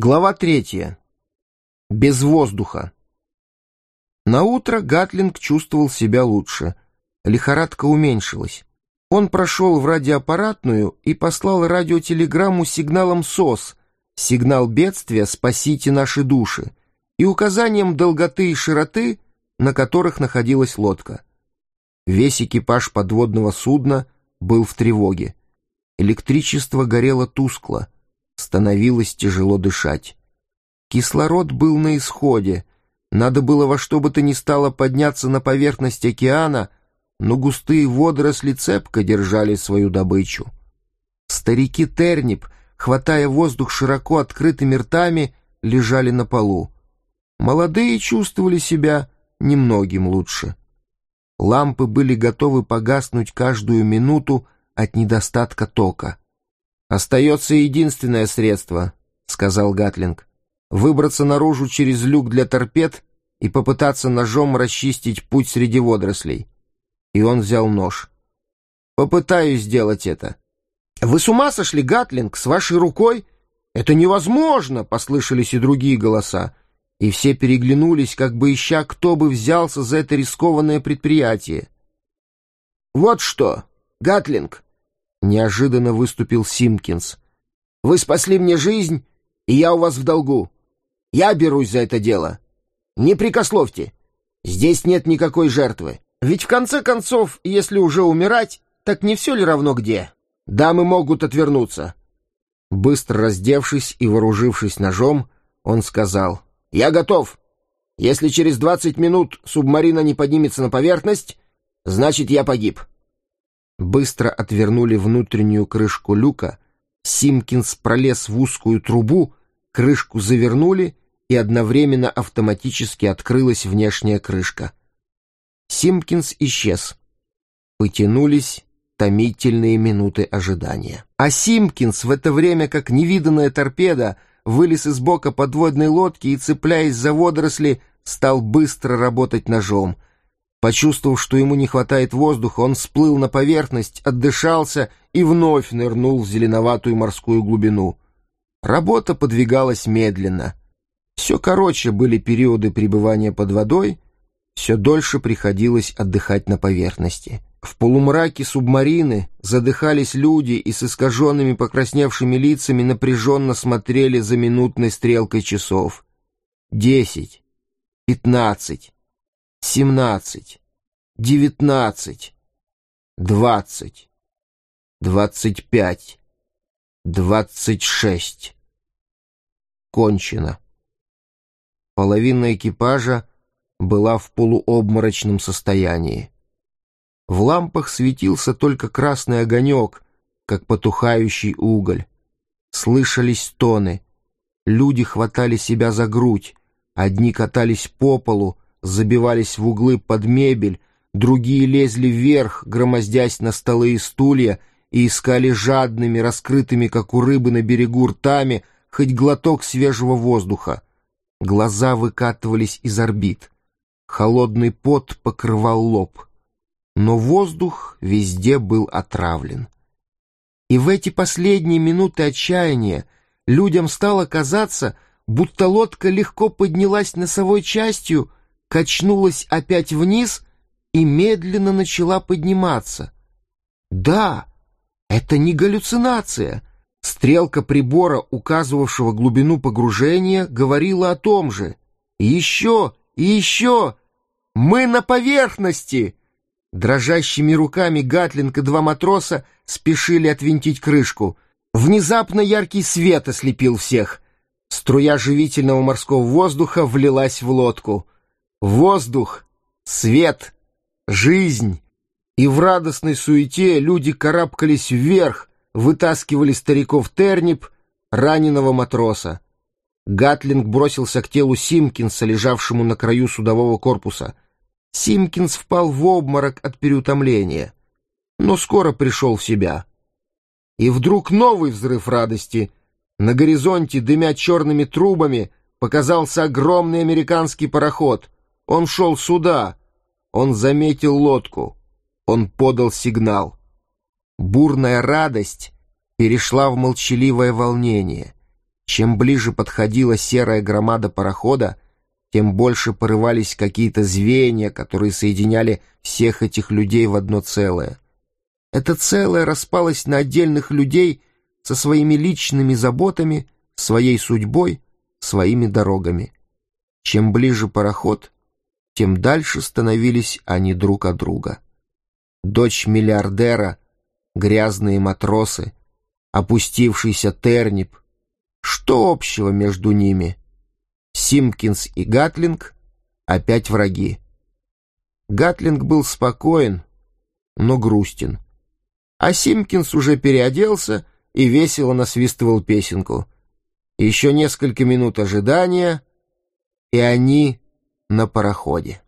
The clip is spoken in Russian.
Глава третья. Без воздуха. На утро Гатлинг чувствовал себя лучше. Лихорадка уменьшилась. Он прошел в радиоаппаратную и послал радиотелеграмму сигналом СОС, сигнал бедствия «Спасите наши души» и указанием долготы и широты, на которых находилась лодка. Весь экипаж подводного судна был в тревоге. Электричество горело тускло, становилось тяжело дышать. Кислород был на исходе, надо было во что бы то ни стало подняться на поверхность океана, но густые водоросли цепко держали свою добычу. Старики Тернип, хватая воздух широко открытыми ртами, лежали на полу. Молодые чувствовали себя немногим лучше. Лампы были готовы погаснуть каждую минуту от недостатка тока. «Остается единственное средство», — сказал Гатлинг. «Выбраться наружу через люк для торпед и попытаться ножом расчистить путь среди водорослей». И он взял нож. «Попытаюсь сделать это». «Вы с ума сошли, Гатлинг, с вашей рукой? Это невозможно!» — послышались и другие голоса и все переглянулись, как бы ища, кто бы взялся за это рискованное предприятие. «Вот что, Гатлинг!» — неожиданно выступил Симкинс. «Вы спасли мне жизнь, и я у вас в долгу. Я берусь за это дело. Не прикословьте. Здесь нет никакой жертвы. Ведь в конце концов, если уже умирать, так не все ли равно где? Дамы могут отвернуться». Быстро раздевшись и вооружившись ножом, он сказал — «Я готов. Если через двадцать минут субмарина не поднимется на поверхность, значит, я погиб». Быстро отвернули внутреннюю крышку люка, Симкинс пролез в узкую трубу, крышку завернули, и одновременно автоматически открылась внешняя крышка. Симкинс исчез. Потянулись томительные минуты ожидания. А Симкинс в это время, как невиданная торпеда, вылез из бока подводной лодки и, цепляясь за водоросли, стал быстро работать ножом. Почувствовав, что ему не хватает воздуха, он всплыл на поверхность, отдышался и вновь нырнул в зеленоватую морскую глубину. Работа подвигалась медленно. Все короче были периоды пребывания под водой, все дольше приходилось отдыхать на поверхности. В полумраке субмарины задыхались люди и с искаженными покрасневшими лицами напряженно смотрели за минутной стрелкой часов. Десять, пятнадцать, семнадцать, девятнадцать, двадцать, двадцать пять, двадцать шесть. Кончено. Половина экипажа была в полуобморочном состоянии. В лампах светился только красный огонек, как потухающий уголь. Слышались стоны. Люди хватали себя за грудь. Одни катались по полу, забивались в углы под мебель, другие лезли вверх, громоздясь на столы и стулья, и искали жадными, раскрытыми, как у рыбы на берегу ртами, хоть глоток свежего воздуха. Глаза выкатывались из орбит. Холодный пот покрывал лоб но воздух везде был отравлен. И в эти последние минуты отчаяния людям стало казаться, будто лодка легко поднялась носовой частью, качнулась опять вниз и медленно начала подниматься. Да, это не галлюцинация. Стрелка прибора, указывавшего глубину погружения, говорила о том же. еще, и еще. Мы на поверхности! Дрожащими руками Гатлинг и два матроса спешили отвинтить крышку. Внезапно яркий свет ослепил всех. Струя живительного морского воздуха влилась в лодку. Воздух, свет, жизнь. И в радостной суете люди карабкались вверх, вытаскивали стариков Тернип, раненого матроса. Гатлинг бросился к телу Симкинса, лежавшему на краю судового корпуса — Симкинс впал в обморок от переутомления, но скоро пришел в себя. И вдруг новый взрыв радости. На горизонте, дымя черными трубами, показался огромный американский пароход. Он шел сюда. Он заметил лодку. Он подал сигнал. Бурная радость перешла в молчаливое волнение. Чем ближе подходила серая громада парохода, тем больше порывались какие-то звенья, которые соединяли всех этих людей в одно целое. Это целое распалось на отдельных людей со своими личными заботами, своей судьбой, своими дорогами. Чем ближе пароход, тем дальше становились они друг от друга. Дочь миллиардера, грязные матросы, опустившийся тернип — что общего между ними? Симкинс и Гатлинг опять враги. Гатлинг был спокоен, но грустен. А Симкинс уже переоделся и весело насвистывал песенку. Еще несколько минут ожидания, и они на пароходе.